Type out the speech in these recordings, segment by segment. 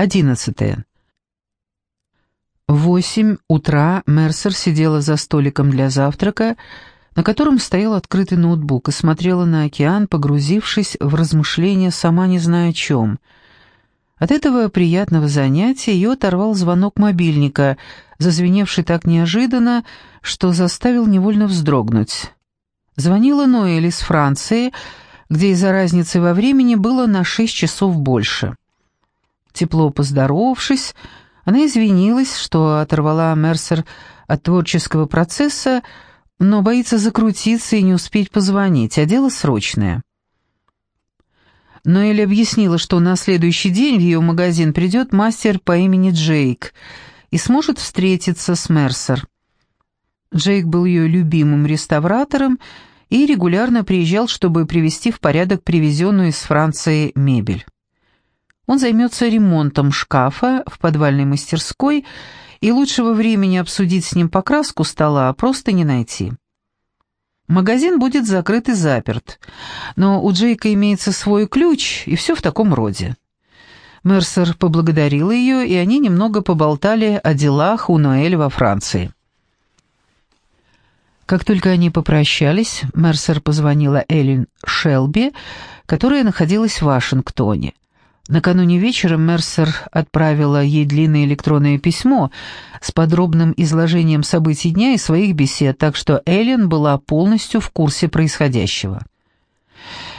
Одиннадцатое. В восемь утра Мерсер сидела за столиком для завтрака, на котором стоял открытый ноутбук, и смотрела на океан, погрузившись в размышления, сама не зная о чем. От этого приятного занятия ее оторвал звонок мобильника, зазвеневший так неожиданно, что заставил невольно вздрогнуть. Звонила Ноэль из Франции, где из-за разницы во времени было на шесть часов больше. Тепло поздоровавшись, она извинилась, что оторвала Мерсер от творческого процесса, но боится закрутиться и не успеть позвонить, а дело срочное. Ноэль объяснила, что на следующий день в ее магазин придет мастер по имени Джейк и сможет встретиться с Мерсер. Джейк был ее любимым реставратором и регулярно приезжал, чтобы привести в порядок привезенную из Франции мебель. Он займется ремонтом шкафа в подвальной мастерской, и лучшего времени обсудить с ним покраску стола просто не найти. Магазин будет закрыт и заперт, но у Джейка имеется свой ключ, и все в таком роде. Мерсер поблагодарила ее, и они немного поболтали о делах у Ноэль во Франции. Как только они попрощались, Мерсер позвонила Эллен Шелби, которая находилась в Вашингтоне. Накануне вечером Мерсер отправила ей длинное электронное письмо с подробным изложением событий дня и своих бесед, так что Эллен была полностью в курсе происходящего.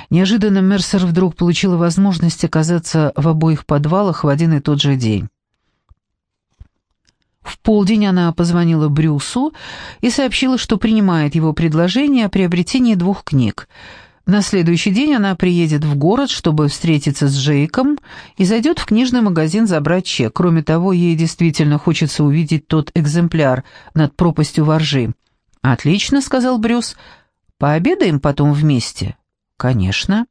Неожиданно Мерсер вдруг получила возможность оказаться в обоих подвалах в один и тот же день. В полдень она позвонила Брюсу и сообщила, что принимает его предложение о приобретении двух книг — на следующий день она приедет в город, чтобы встретиться с Джейком, и зайдет в книжный магазин забрать чек. Кроме того, ей действительно хочется увидеть тот экземпляр над пропастью воржи. «Отлично», — сказал Брюс. «Пообедаем потом вместе?» «Конечно».